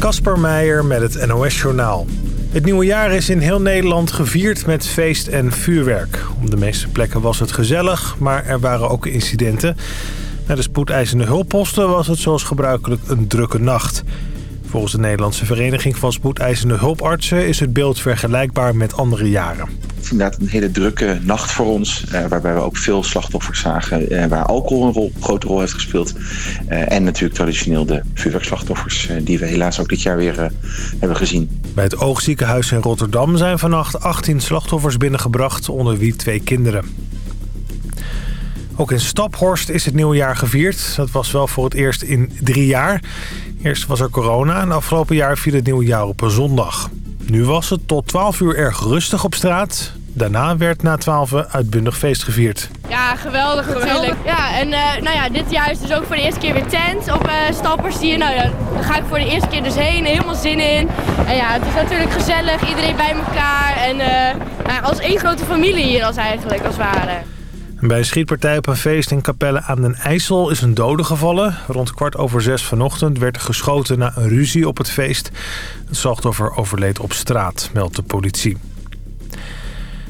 Kasper Meijer met het NOS-journaal. Het nieuwe jaar is in heel Nederland gevierd met feest en vuurwerk. Op de meeste plekken was het gezellig, maar er waren ook incidenten. Naar de spoedeisende hulpposten was het zoals gebruikelijk een drukke nacht. Volgens de Nederlandse Vereniging van Spoedeisende Hulpartsen... is het beeld vergelijkbaar met andere jaren. Het is inderdaad een hele drukke nacht voor ons. Eh, waarbij we ook veel slachtoffers zagen. Eh, waar alcohol een rol, grote rol heeft gespeeld. Eh, en natuurlijk traditioneel de vuurwerkslachtoffers. Die we helaas ook dit jaar weer hebben gezien. Bij het Oogziekenhuis in Rotterdam zijn vannacht 18 slachtoffers binnengebracht... onder wie twee kinderen. Ook in Staphorst is het nieuwjaar gevierd. Dat was wel voor het eerst in drie jaar. Eerst was er corona en afgelopen jaar viel het nieuwjaar op een zondag. Nu was het tot 12 uur erg rustig op straat. Daarna werd na 12 uitbundig feest gevierd. Ja, geweldig natuurlijk. Ja, en eh, nou ja, dit jaar is dus ook voor de eerste keer weer tent op uh, Stappers hier. Nou ja, daar ga ik voor de eerste keer dus heen, helemaal zin in. En ja, het is natuurlijk gezellig, iedereen bij elkaar. En uh, nou, als één grote familie hier als eigenlijk, als het ware. Bij een schietpartij op een feest in Capelle aan den IJssel is een dode gevallen. Rond kwart over zes vanochtend werd er geschoten na een ruzie op het feest. Het slachtoffer overleed op straat, meldt de politie.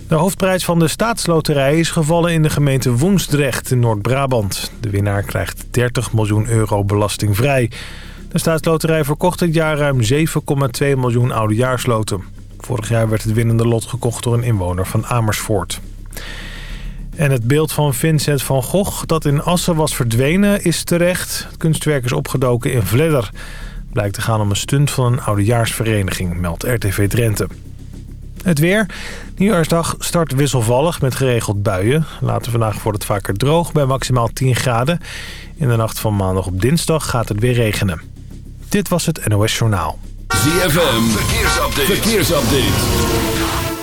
De hoofdprijs van de staatsloterij is gevallen in de gemeente Woensdrecht in Noord-Brabant. De winnaar krijgt 30 miljoen euro belastingvrij. De staatsloterij verkocht dit jaar ruim 7,2 miljoen oudejaarsloten. Vorig jaar werd het winnende lot gekocht door een inwoner van Amersfoort. En het beeld van Vincent van Gogh dat in Assen was verdwenen is terecht. Het kunstwerk is opgedoken in Vledder. Blijkt te gaan om een stunt van een oudejaarsvereniging, meldt RTV Drenthe. Het weer. Nieuwjaarsdag start wisselvallig met geregeld buien. Later vandaag wordt het vaker droog bij maximaal 10 graden. In de nacht van maandag op dinsdag gaat het weer regenen. Dit was het NOS Journaal. ZFM. Verkeersupdate. Verkeersupdate.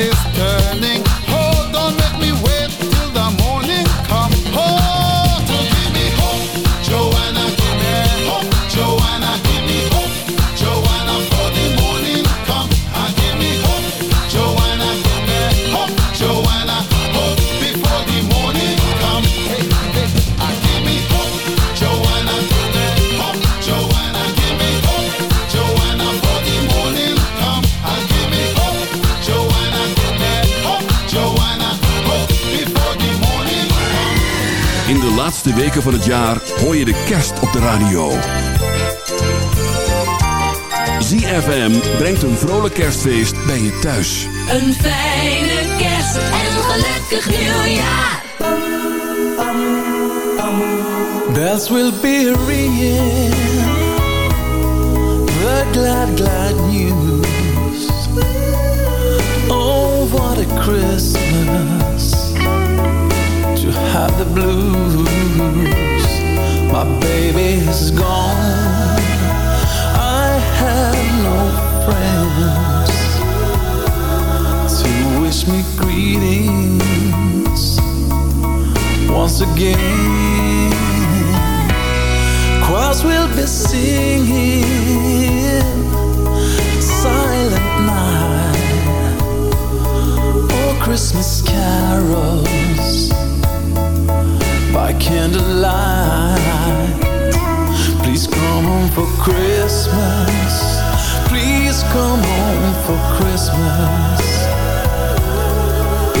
is turning laatste weken van het jaar hoor je de kerst op de radio. ZFM brengt een vrolijk kerstfeest bij je thuis. Een fijne kerst en een gelukkig nieuwjaar. Bells will be ringing. candlelight. Please come home for Christmas. Please come home for Christmas.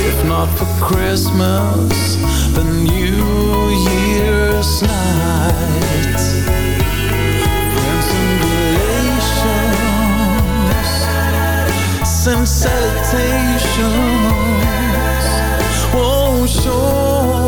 If not for Christmas, the New Year's night. Friends and relations, send salutations. Oh, sure.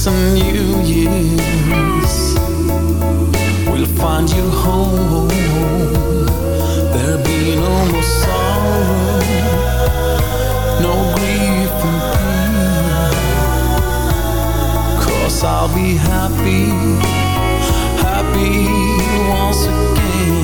some new years. We'll find you home. There'll be no more sorrow, no grief and pain. Cause I'll be happy, happy once again.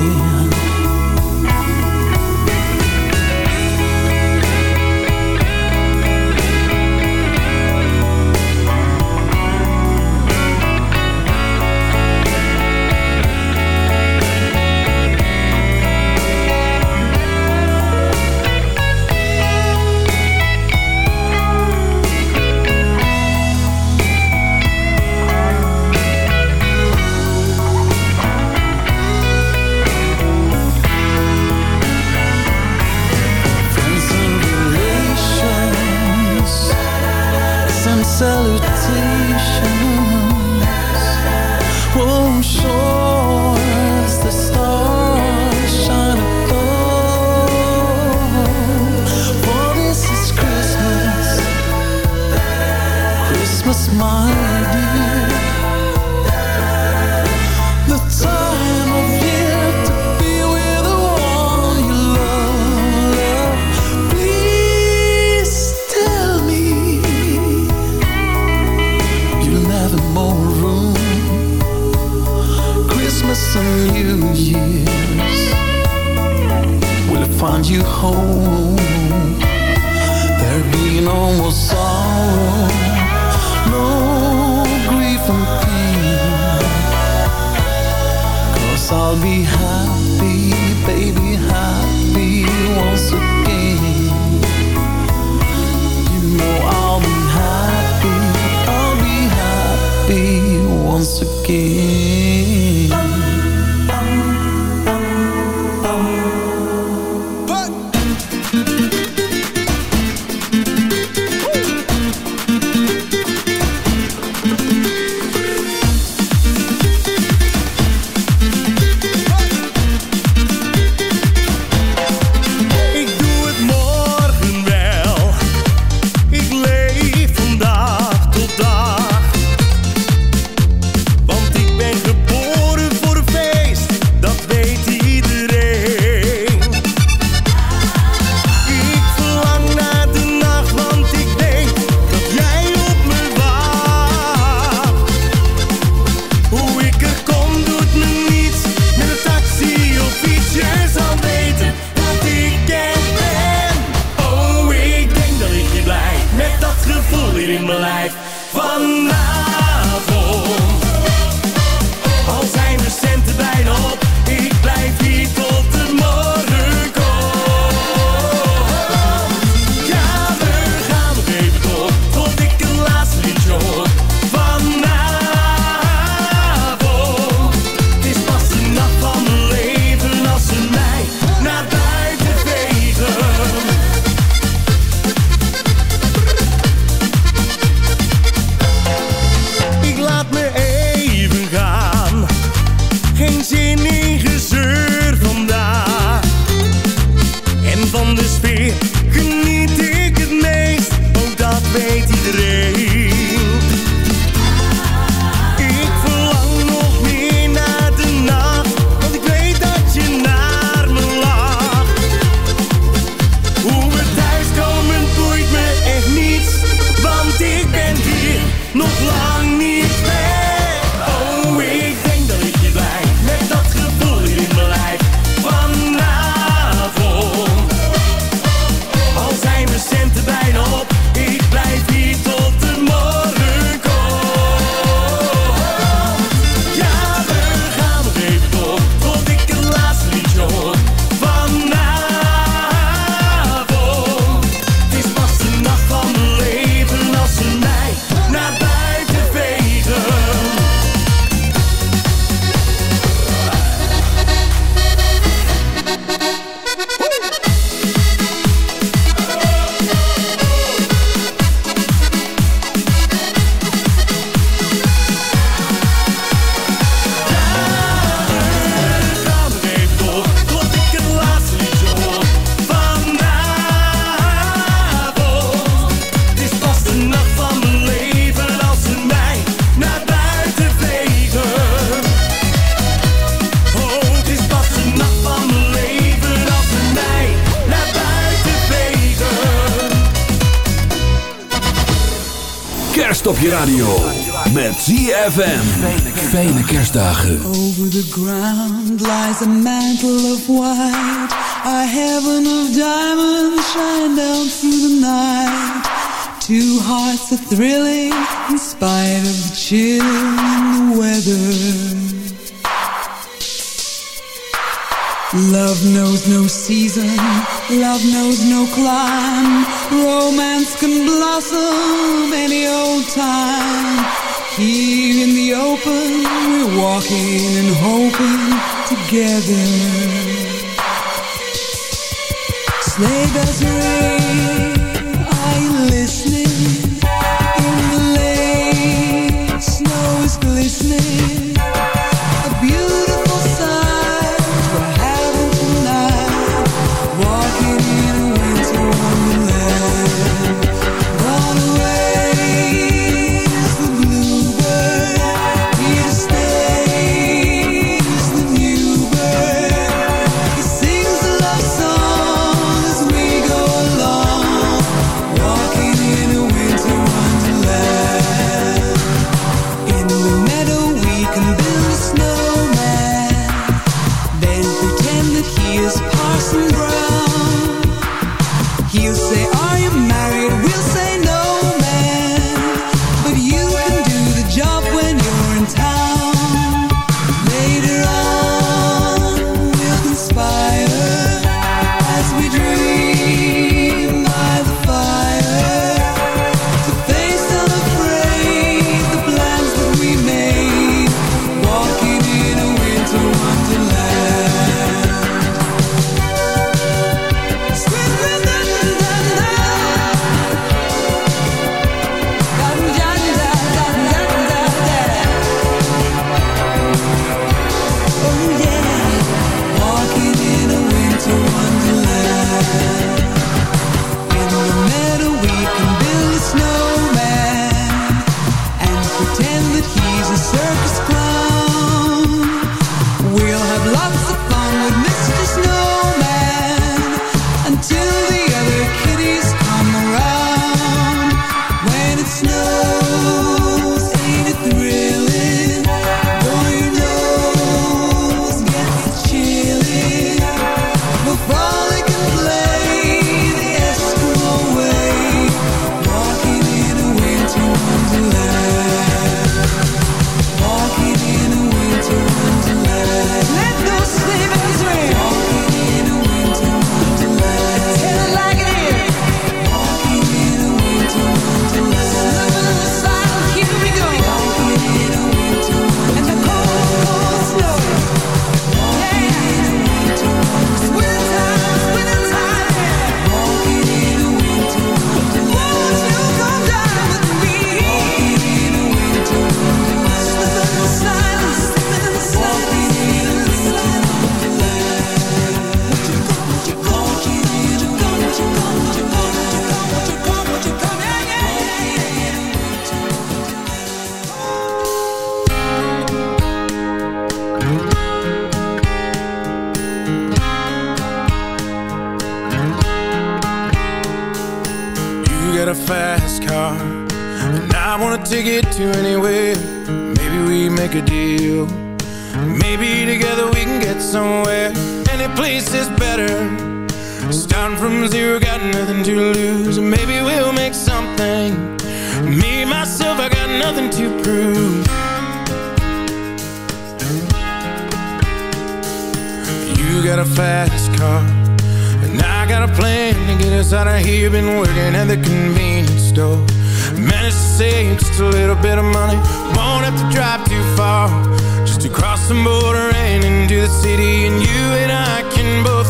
fijne kerstdagen. Over the ground lies a mantle of white. A heaven of diamonds shine down through the night. Two hearts are thrilling in spite of the chill in the weather. Love knows no season, love knows no clime. Romance can blossom any old time. Here and hoping together. Sleigh.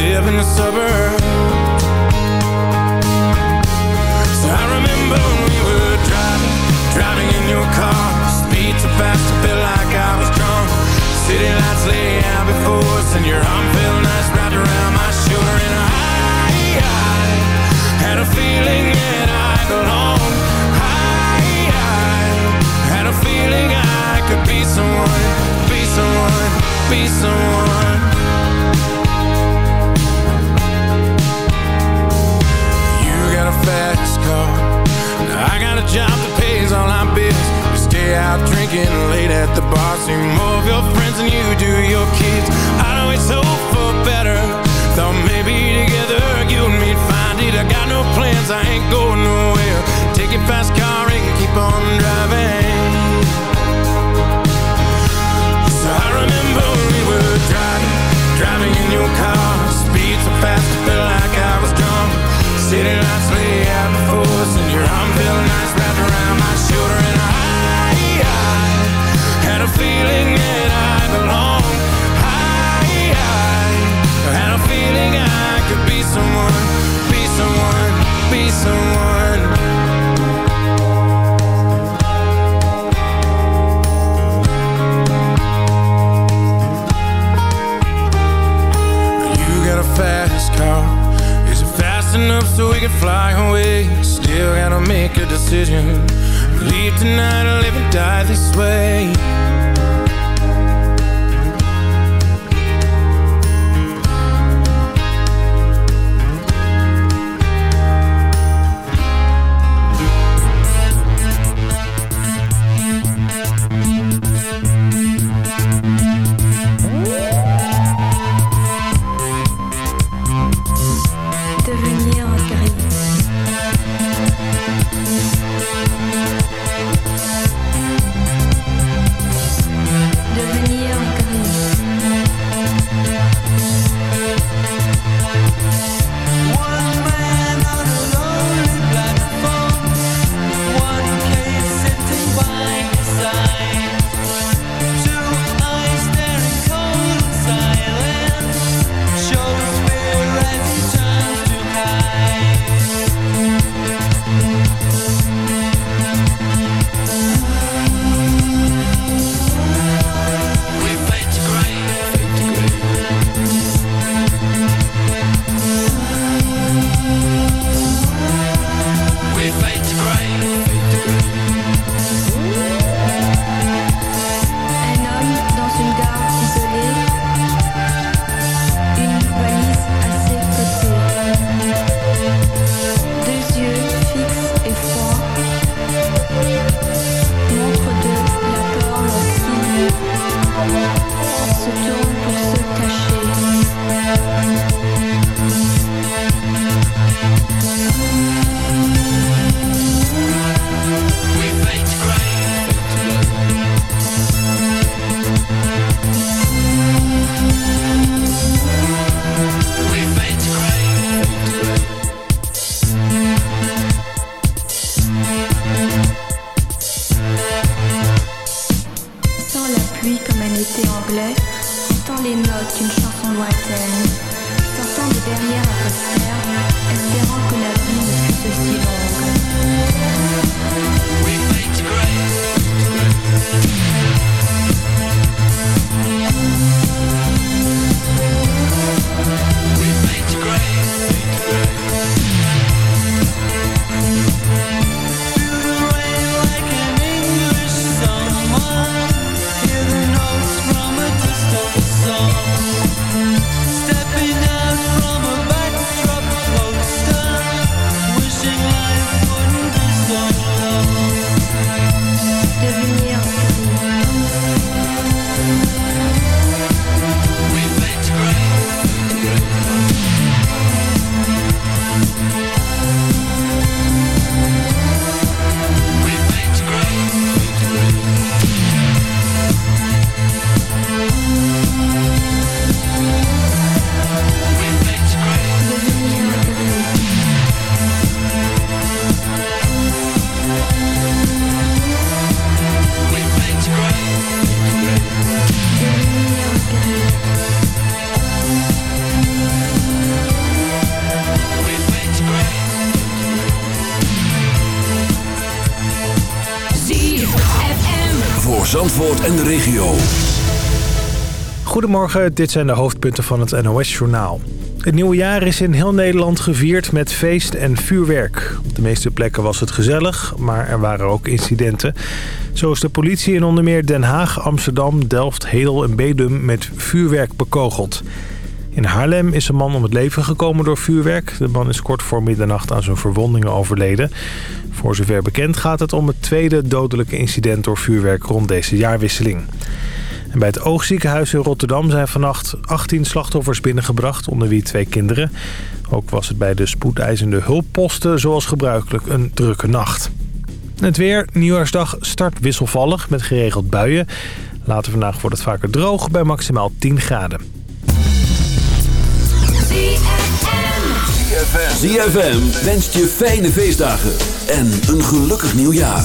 live in the suburbs. So I remember when we were driving Driving in your car. Speed so fast I felt like I was drunk. City lights lay out before us And your arm felt nice wrapped around my shoulder And I, I Goedemorgen, dit zijn de hoofdpunten van het NOS-journaal. Het nieuwe jaar is in heel Nederland gevierd met feest en vuurwerk. Op de meeste plekken was het gezellig, maar er waren ook incidenten. Zo is de politie in onder meer Den Haag, Amsterdam, Delft, Hedel en Bedum met vuurwerk bekogeld. In Haarlem is een man om het leven gekomen door vuurwerk. De man is kort voor middernacht aan zijn verwondingen overleden. Voor zover bekend gaat het om het tweede dodelijke incident door vuurwerk rond deze jaarwisseling. Bij het oogziekenhuis in Rotterdam zijn vannacht 18 slachtoffers binnengebracht, onder wie twee kinderen. Ook was het bij de spoedeisende hulpposten zoals gebruikelijk een drukke nacht. Het weer, nieuwjaarsdag start wisselvallig met geregeld buien. Later vandaag wordt het vaker droog bij maximaal 10 graden. ZFM wenst je fijne feestdagen en een gelukkig nieuwjaar.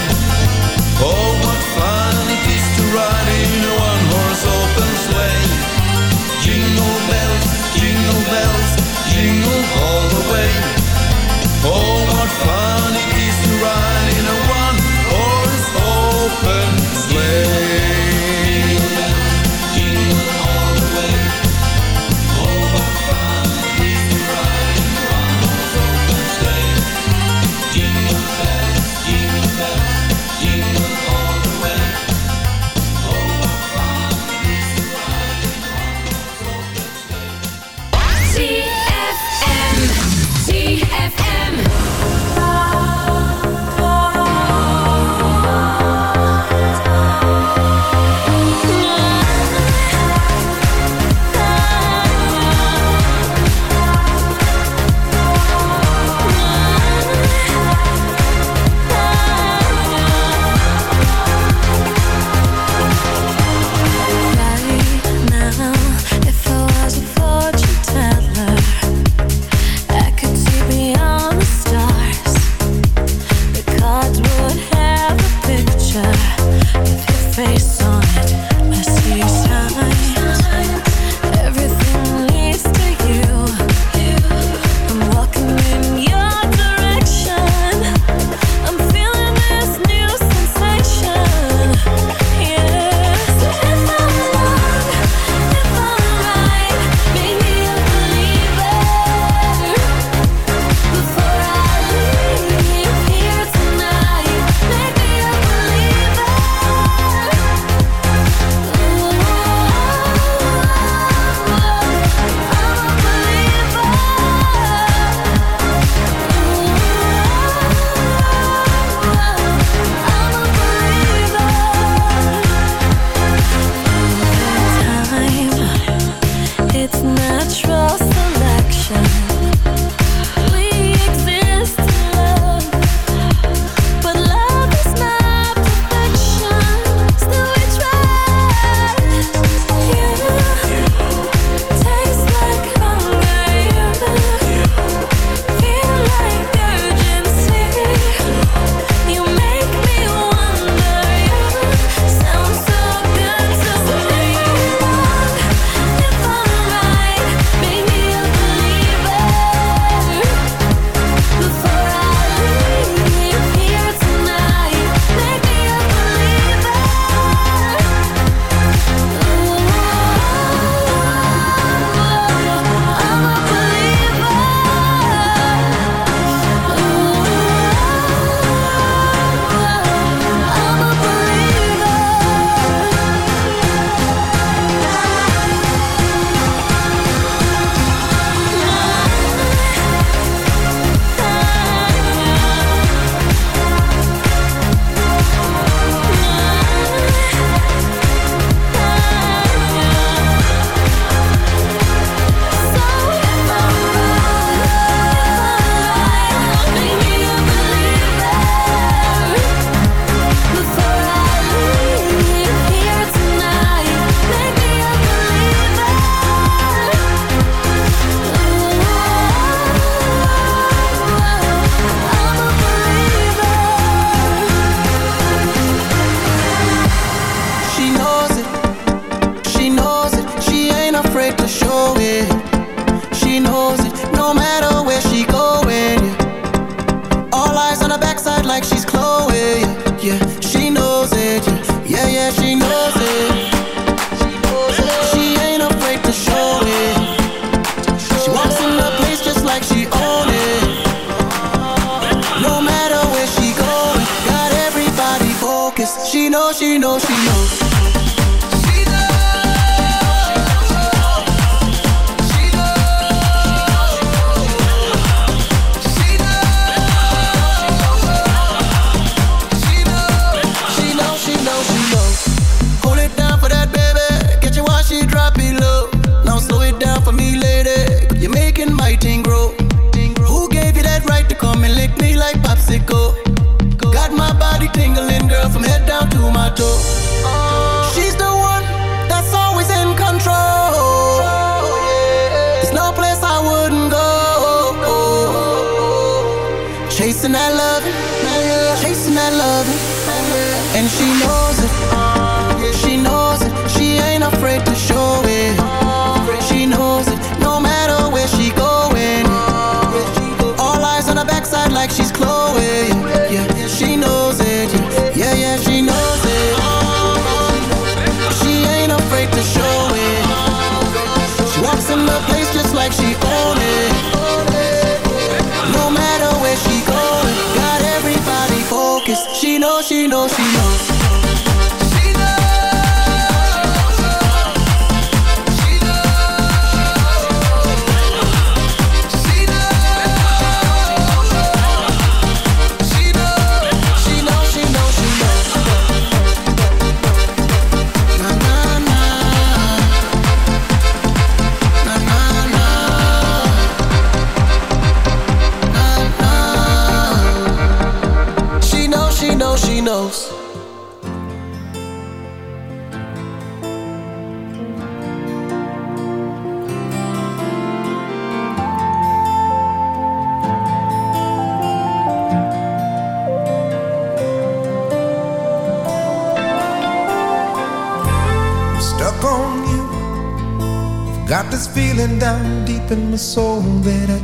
all the way. Oh, what fun it is! Chasing that love, chasing that love, and she knows it.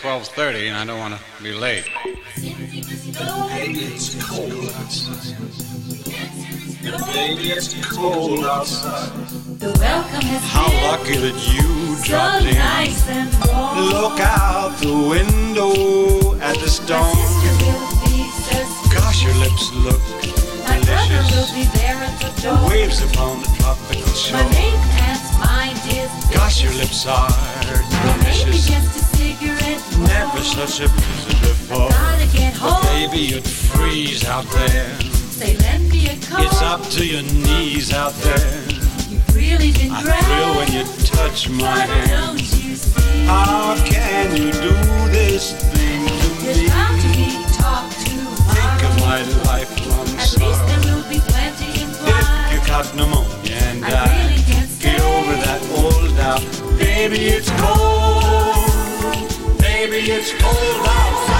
12:30, and I don't want to be late. Baby, it's cold outside. Baby, it's cold outside. The welcome has How lucky that you dropped in. nice and warm. Look out the window at the storm. Gosh, your lips look My brother will delicious. be there at the The door. waves upon the tropical My shore. mate and mind is Gosh, your lips are maybe delicious. Never such a blizzard before. Gotta get But home. baby, you'd freeze out there. Say, lend me a coat. It's up to your knees out there. You Really been I thrill when you touch my But hand. don't you see? How can you do this thing to There's me? bound to be talk tomorrow. Think of my lifelong At least there will be plenty If implied. you caught pneumonia and I died, really can't get over that old doubt. Baby, it's cold. It's cold outside.